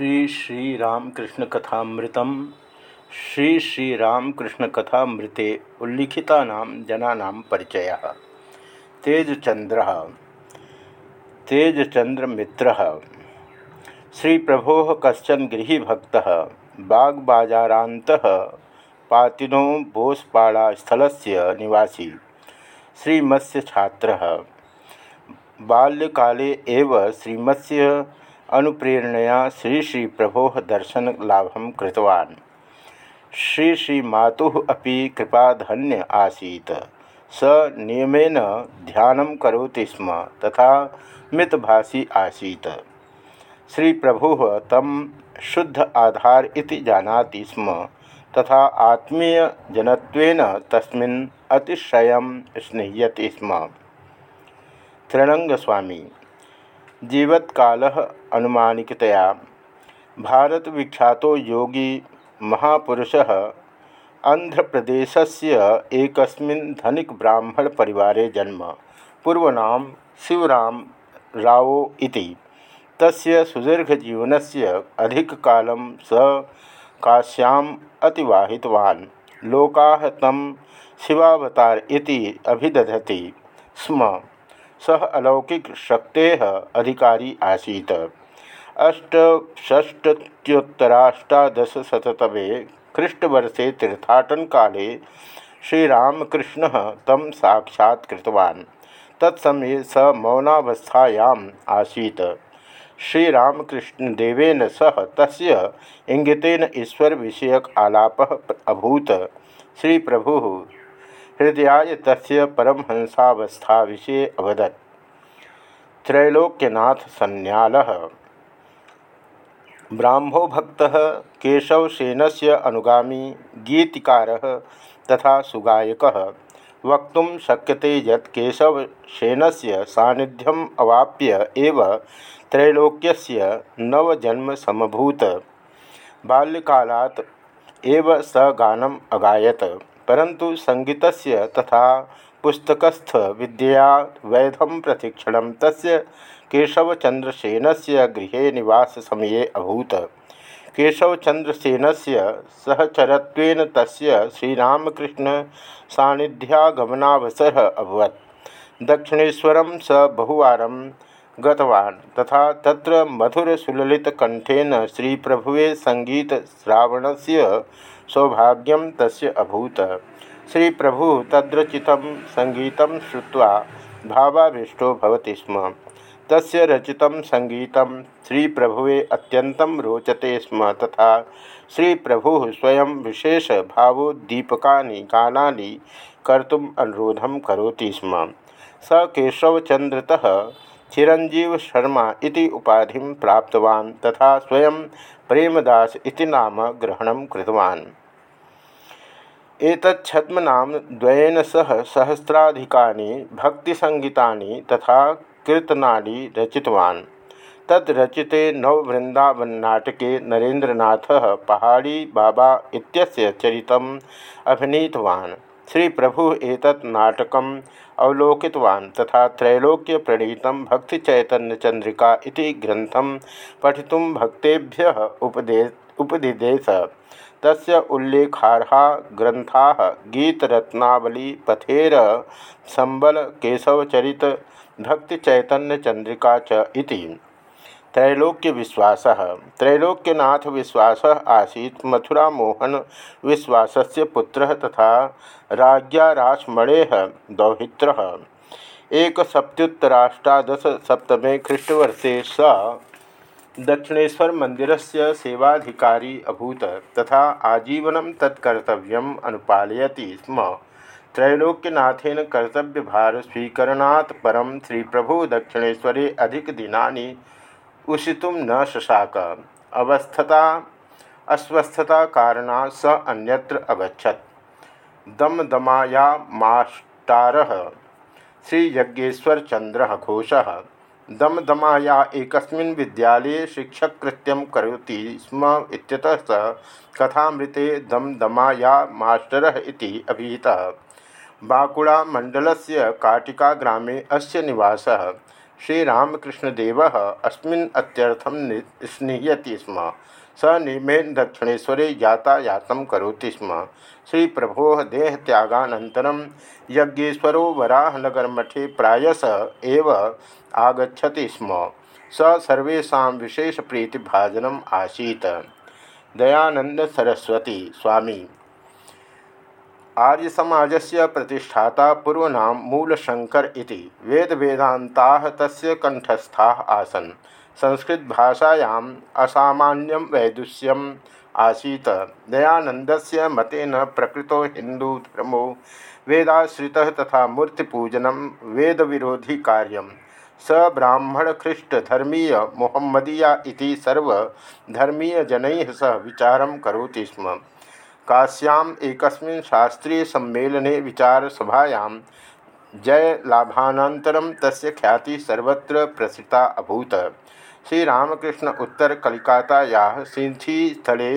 श्री श्री रामकृष्ण कथामृतम श्री श्री रामकृष्ण कथामृते उल्लिखिता जना परिचय। तेजचंद्र तेजचंद्र मित्र श्री प्रभो कशन गृहभक्त। बागबाजारात पातिनो बोसपाड़ा स्थल से निवासी। श्रीमत्स्य छात्र बाल्यकाले एव श्रीमत्स्य अनुप्रेरणया श्री श्री श्री श्री मातुः अपि कृपाधन्य आसीत्। स नियमेन ध्यानं करोति स्म, तथा मितभाषी आसीत्। श्री प्रभु तम शुद्ध आधार इति जानाति स्म, तथा आत्मीयजनत्वेन तस्मिन् अतिशयं स्निह्यति स्म। तृणंगस्वामी जीवत्काल अनुमानिकतया। भारत विख्यात योगी महापुरुष आंध्रप्रदेशस्य एकस्मिन् धनिक ब्राह्मण परिवारे जन्म। पूर्वनाम शिवराम राव इति। तस्य सुदीर्घजीवनस्य अधिककालं स काश्याम् अतिवाहितवान्। लोकाः तं शिवावतार इति अभिदधति। स्म। सह अलौकिक शक्ते अधिकारी आसी अष्टषष्ट्युत्तराष्टादशतमे ख्रीष्टवर्षे तीर्थाटन काले श्रीरामकृष्ण तम साक्षात्तवान् तत्समये स मौनावस्थायाम् आसीत्। श्रीरामकृष्णदेवेन सह तस्य विषयक आलाप अभूत। श्री प्रभु हृदयाय तस्य परमहंसावस्था विषय अवदत्। त्रैलोक्यनाथ सन्याल ब्राह्मो भक्त केशवसेन से अनुगामी गीतिकार तथा सुगायक। वक्त शक्यते यत् केशवसेनस्य सान्निध्यम अवाप्य एव त्रैलोक्यस्य नवजन्म समभूत बाल्यकालात् एव स गानम अगायत। परंतु संगीत तथा पुस्तकस्थ विद्या वैधम प्रशिक्षण तस्य केशवचंद्रसेन से गृह निवास समय अभूत। केशवचंद्रसेन से सहचरत्वेन तस्य श्रीरामकृष्ण सानिध्यागमनावसर अभवत। दक्षिणेशर स बहुवार गतवान्। तथा तत्र मधुरसुललितकण्ठेन श्रीप्रभुवे सङ्गीतश्रावणस्य सौभाग्यम तस्य अभूत। श्री प्रभु तद्रचित संगीत श्रुवा भावाभीष्टो भवति स्म। तस्य रचित संगीत श्री प्रभुवे अत्यंतं रोचते स्म। तथा श्री प्रभु स्वयं विशेष भावोद्दीपका गाना कर्तुम अनुरोधम करोति स्म। स केशवचंद्रतः चिरंजीव शर्मा इति उपाधिं प्राप्तवान् तथा स्वयं प्रेमदास इति नाम ग्रहण कृतवान्। एतच्छद्मनाम द्वयेन सह सहस्राधिकानि भक्तिसङ्गीतानि तथा कीर्तनानि रचितवान्। तद्रचिते नववृन्दावननाटके नरेन्द्रनाथः पहाड़ी बाबा इत्यस्य चरितम् अभिनीतवान्। श्री प्रभु एतत् नाटकम् अवलोकितवान् तथा त्रैलोक्य त्रैलोक्यप्रणीतं भक्तिचैतन्यचन्द्रिका इति ग्रन्थं पठितुं भक्तेभ्यः उपदे, उपदिदेश। तस्य उल्लेखार्हा ग्रंथा गीतरत्नावली, पथेर, संबल, केशवचरित भक्तिचैतन्य चंद्रिका च इति। त्रैलोक्य विश्वास त्रैलोक्यनाथ विश्वास आसीत्। मथुरा मोहन विश्वास से पुत्र तथा राज्ञा रासमणे दौहित्र। एक सप्तुतराष्टादश सप्तमे ख्रीष्टवर्षे स दक्षिणेश्वर मंदिर से सेवाधिकारी अभूत तथा आजीवन तत्कर्तव्यम अनुपालयति स्म। त्रैलोक्यनाथेन कर्तव्यभार स्वीकरणात् परम श्री प्रभु दक्षिणेश्वरे अधिक उषितुं न शशाक। अवस्थता, अस्वस्थता कारणा स अन्यत्र अगछत दमदमाया मास्टारः श्रीयज्ञेश्वरचंद्र घोषः। दमदमाया एक विद्यालये शिक्षककृत्यं करोति स्म इत्यतः स कथामृते दमदमाया मास्टरः इति अभिहितः। बाँकुड़ामण्डलस्य काटिकाग्रामे अस्य निवासः। श्रीरामकृष्णदेव अत्यर्थम स्निह्यति स्म। स निमेन दक्षिणेशरे यातायात करोति स्म। श्री प्रभो देहत्यागानन्तरं यज्ञेश्वरो वराहनगरमठे प्रायस एव आगछति स्म। स सर्वेषा विशेष प्रीतिभाजनम आसीत। दयानंद सरस्वती स्वामी। आर्य से प्रतिष्ठाता पूर्वनाम मूलशंकर वेद वेदांता तस्य कंठस्था आसन। संस्कृत भाषायां असामान्यम वैदुष्यम आसीत। दयानंद मतेन प्रकृतो हिंदूधर्मो वेदाश्रितः तथा मूर्तिपूजनम वेद विरोधी कार्यम स ब्राह्मण ख्रीष्ट धर्मीय मोहम्मदीया इति सर्वधर्मीय जनैः सह विचारं करोति स्म। काश्याम् एकस्मिन् शास्त्रीय सम्मेलने विचारसभायां जयलाभानन्तरं तस्य ख्याति सर्वत्र प्रसिता अभूत। श्रीरामकृष्ण उत्तर कलिकातायाः सिंथीस्थले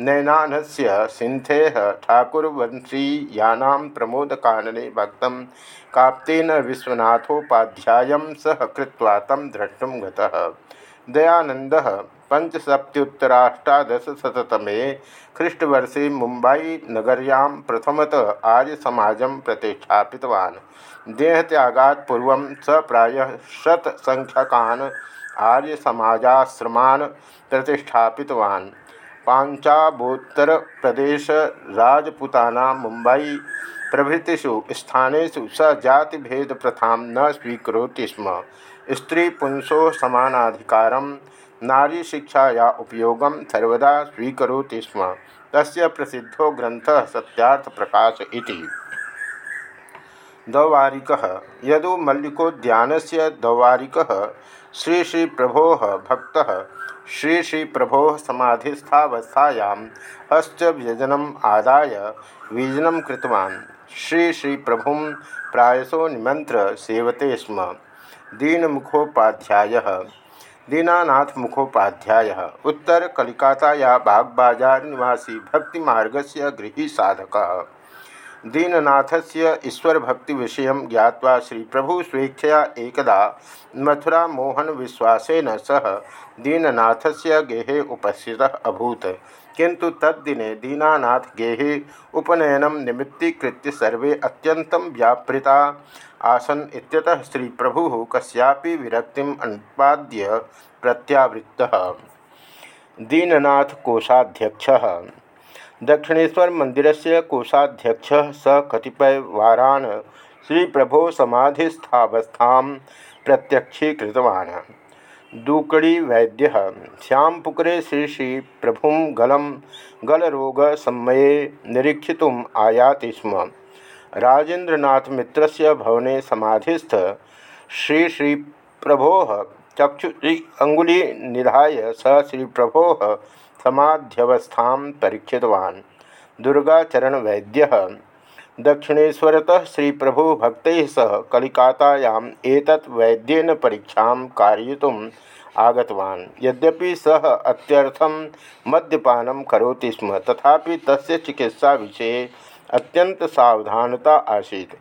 नैनानस्य सिंथेः ठाकुरवंशीयानां प्रमोदकानने भक्तं काप्तेन विश्वनाथोपाध्यायं सह कृत्वा तं द्रष्टुं गतः। दयानन्दः पञ्चसप्त्युत्तराष्टादशशततमे ख्रीष्टवर्षे मुम्बईनगर्यां प्रथमतः आर्यसमाजं प्रतिष्ठापितवान्। देहत्यागात् पूर्वं स प्रायः शतसङ्ख्यकान् आर्यसमाजाश्रमान् प्रतिष्ठापितवान्। पांचाबोत्तर प्रदेश राजपुताना मुंबई प्रभृतिषु स्थानेषु स जातिभेद प्रथा न स्वीकरोति स्म। स्त्री पुंसो समानाधिकार नारी शिक्षा या उपयोगम सर्वदा स्वीकरोति स्म। तस्य प्रसिद्धो ग्रंथ सत्यार्थ प्रकाश इति। दौवारिकः यदु मल्लिकोद्यानस्य दौवारिकः श्री श्री प्रभो भक्त श्री श्री प्रभो समाधिस्थावस्थायां हस्तव्यजनम आदाय वीजनं श्री श्री प्रभु प्रायसो निमंत्र सेवते स्म। दीनमुखोपाध्याय। दीनानाथ मुखोपाध्याय उत्तर कलिकाताया बागबाजार निवासी भक्ति मार्ग से गृह साधकः। दीननाथस्य ईश्वरभक्तिविषय ज्ञावा श्री प्रभु स्वेच्छया एकदा मथुरा मोहन विश्वासेन सह दीननाथ से गेहे उपस्थित अभूत। किंतु तद्दिने दीनानाथ गेहे उपनयन निमित्तीकृत्य सर्वे अत्यंतं व्यापृता आसन इत्यतः श्री प्रभु कस्यापि विरक्ति अनुपाद्य प्रत्यावृत्तः। दीननाथ कोषाध्यक्षः दक्षिणेश्वर मंदिर से कोषाध्यक्ष स कतिपय वारान श्री प्रभो समाधिस्थावस्था प्रत्यक्षीकृतवान्। दूकड़ी वैद्य श्यामपुकुरे श्री श्री प्रभु गलम गलरोग समये निरीक्षितुम आयाति स्म। राजेन्द्रनाथ मित्र भवने समाधिस्थ श्री श्री प्रभो चक्षु अंगुली निधाय स श्री प्रभो समाध्यवस्था परीक्षितवान्। दुर्गाचरण वैद्य दक्षिणेश्वरतः श्री प्रभु भक्त सह कलिकातायाम् एतत् वैद्येन परीक्षा कारयितुम् आगतवान्। यद्यपि सः अत्यर्थं मद्यपानं करोति स्म, तथापि तस्य चिकित्सा विषये अत्यंत सावधानता आसीत्।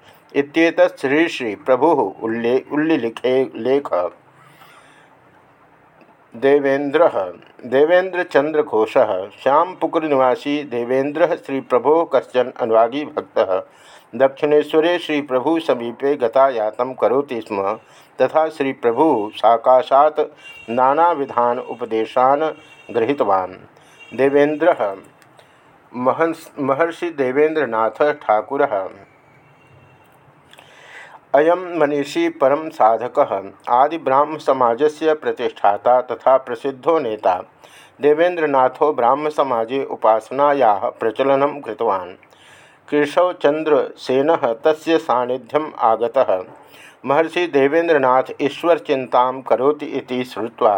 श्री श्री प्रभु उल्ले उल्लिखे लेख। देवेन्द्र देवेन्द्र चंद्र घोष श्यामपुकुर निवासी देवेन्द्र श्री प्रभो कशन अनुरागी भक्त। दक्षिणेशरे श्री प्रभु समीपे गतायात करोति स्म। तथा श्री प्रभु साकाशात नानाविधान उपदेशान गृहीतवान् देवेन्द्र महर्षि देवेन्द्रनाथ ठाकुर। अयम मनीषी परम साधक। आदि ब्राह्म समाज से प्रतिष्ठाता तथा प्रसिद्धो नेता। देवेंद्रनाथो ब्राह्म समाजे उपासनाया प्रचलन कृतवान्। केशवचंद्र सेन तस्य सानिध्यम आगतः। महर्षि देवेंद्रनाथ ईश्वर चिंता करोति इति श्रुत्वा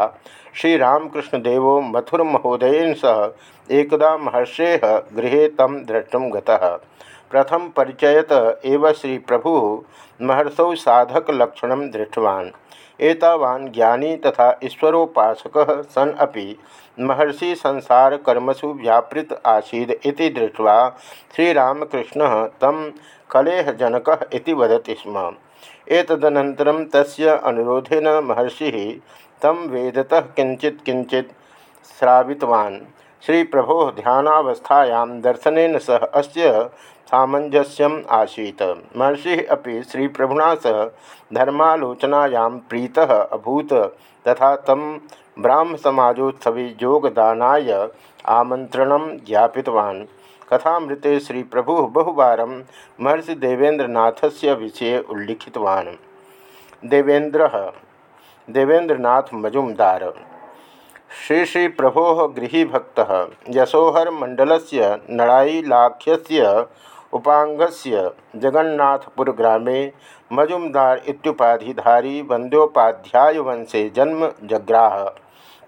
श्रीरामकृष्णदेव मथुर महोदयन सह एकदा महर्षे गृहे तम द्रष्टुम गतः। प्रथम परिचयत एव श्री प्रभु महर्षौ साधक लक्षण दृष्टवान्। एतावान् ज्ञानी तथा ईश्वरोपासक सन अपि महर्षि संसार कर्मसु व्यापृत आसीद इति दृष्ट्वा श्रीरामकृष्ण तम कलेहजनक वदति स्म। एतदनन्तरं तस्य अनुरोधेन महर्षिः तं वेदतः किञ्चित् किञ्चित् श्रावितवान्। श्रीप्रभोः ध्यानावस्थायां दर्शनेन सह अस्य सामंजस्यम आसीत। महर्षि अभी श्रीप्रभुना सह धर्मालोचनायां प्रीतः अभूत, तथा तम ब्राह्म समाजोत्सवी योगदानाय आमंत्रण ज्ञापितवान्। कथामृते श्री प्रभु बहुवार महर्षि देवेन्द्रनाथ से विषय उल्लिखितवान्। देवेन्द्र, देवेन्द्रनाथ मजुमदार। श्री श्री प्रभो गृहभक्त यशोहर मंडल से नड़ाईलाख्य उपांगस्य जगन्नाथपुरग्रामे मजुमदार इत्युपाधिधारी वंद्योपाध्याय वंशे जन्म जग्राह।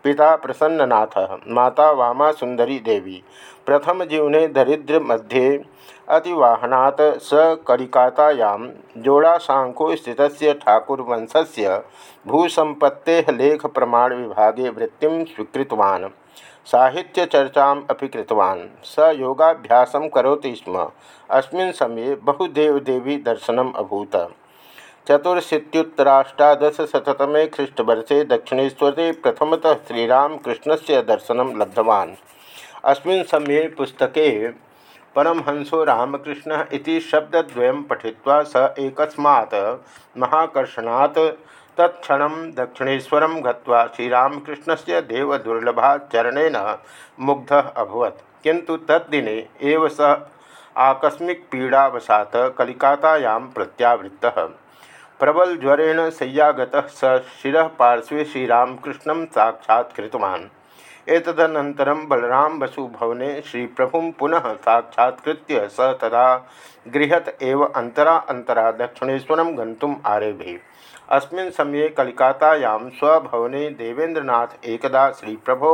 पिता प्रसन्ननाथ, माता वामा सुंदरी देवी। प्रथम जीवने दरिद्र मध्ये अतिवाहनात् स कलिकातायां जोड़ासाङ्को स्थितस्य ठाकुरवंशस्य भूसम्पत्तेः लेखप्रमाणविभागे वृत्तिं स्वीकृतवान्। साहित्यचर्चाम् अपि कृतवान्। स योगाभ्यासं करोति स्म। अस्मिन् समये बहुदेवदेवी दर्शनम् अभूत। चतुरशीत्युत्तराष्टादशशततमे ख्रीष्टवर्षे दक्षिणेश्वरे प्रथमतः श्रीरामकृष्णस्य दर्शनं लब्धवान्। अस्मिन् समये पुस्तके परमहंसो रामकृष्ण इति शब्दद्वयं पठित्वा स एकस्मात् महाकर्षणात् तत्क्षण दक्षिणेशर गत्वा श्रीरामकृष्णस्य देवदुर्लभाचरणेन मुग्ध अभवत। किंतु तद्दिने स आकस्मिक पीड़ावशात् प्रत्यावृत्तः। प्रबलज्वरेण शय्यागत स शिरः पार्श्वे साक्षात्तवा एतदनन्तरं बलराम भवने श्री प्रभु पुनः साक्षात्कृत्य स तदा गृहत एव अंतरा अंतरा दक्षिणेशर गंतुम आरेभे। अस्मिन् समये कलिकातायां स्वभवने देवेन्द्रनाथ एकदा श्री प्रभो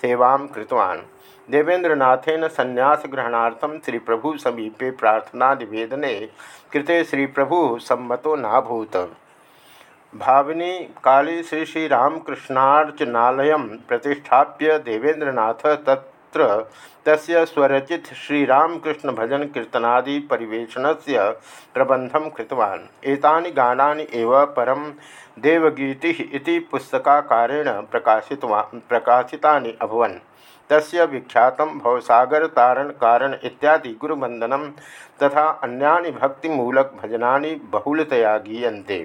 सेवां कृतवान्। देवेन्द्रनाथेन संन्यासग्रहणार्थं श्री प्रभु समीपे प्रार्थनानिवेदने कृते श्री प्रभु सम्मतो नाभूत। भाविनी काली श्री श्री श्रीरामकृष्णार्चनालय प्रतिष्ठाप्य देवेन्द्रनाथ तत्र तस्य स्वरचित श्रीरामकृष्ण भजन कीर्तनादि परिवेषण से प्रबंधम कृतवान्। एतानि गानानि एव परम देवगीति इति पुस्तकाकारेण प्रकाशितवा, प्रकाशितानि अभवन्। तस्य विख्यात भवसागर तारण कारण इत्यादि गुरुवंदनम तथा अन्यानि भक्तिमूलक भजनानि बहुलतया गीयन्ते।